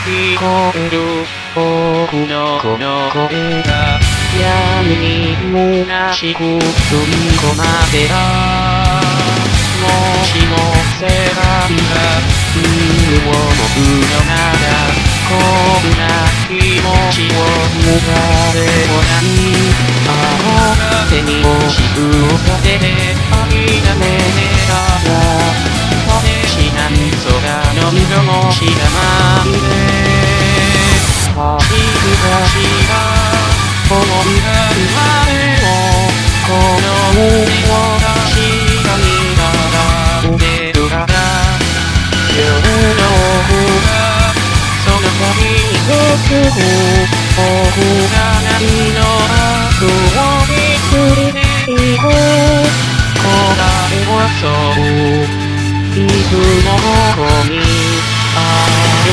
聞こえる僕のこの声が闇に虚しく吸い込まれたもしも世界が犬を持つのならこんな気持ちを抜かれもないあの手に押しを立てて諦めたら果てしない空の色も知らない進む僕が何の後を一人で行こう答えはそういつもここにある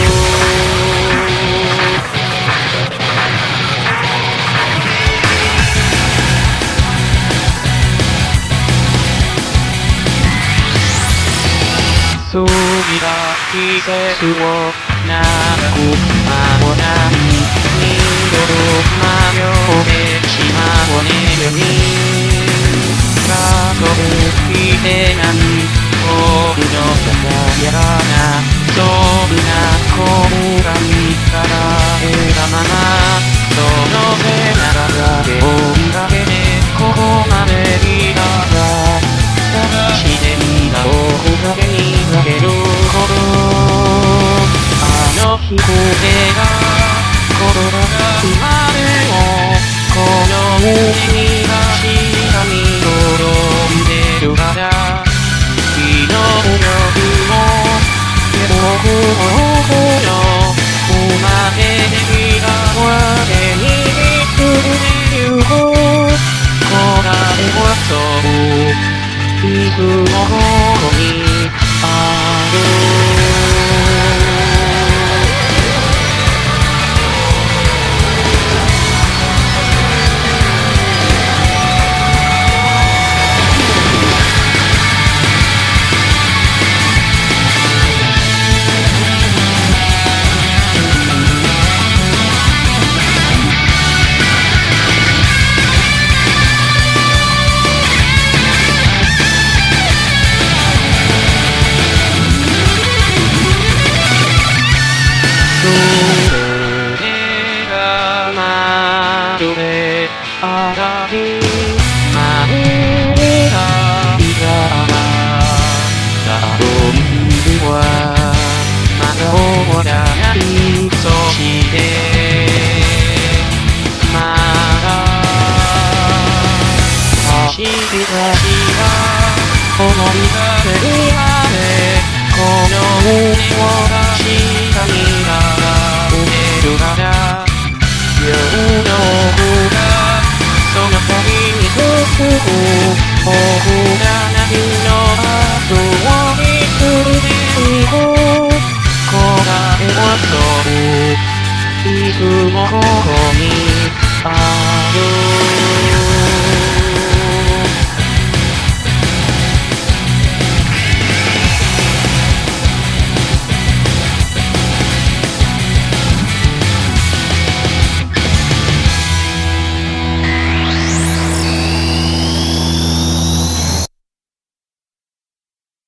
過ぎた季節を長く間もない二度と迷ってしまうねに数えきれない僕のささやかなそんな声が見からえたままその背中で追いかけてここまで来たら探してみた僕だけにかける。の日これが心が生まれをこの胸にあらびまるであいがだというはまだ終わらないそしてまだ走り出した思いが出るまでこの胸を出したにな僕が何の後を一人で行こう。答えはそう。いつもここにある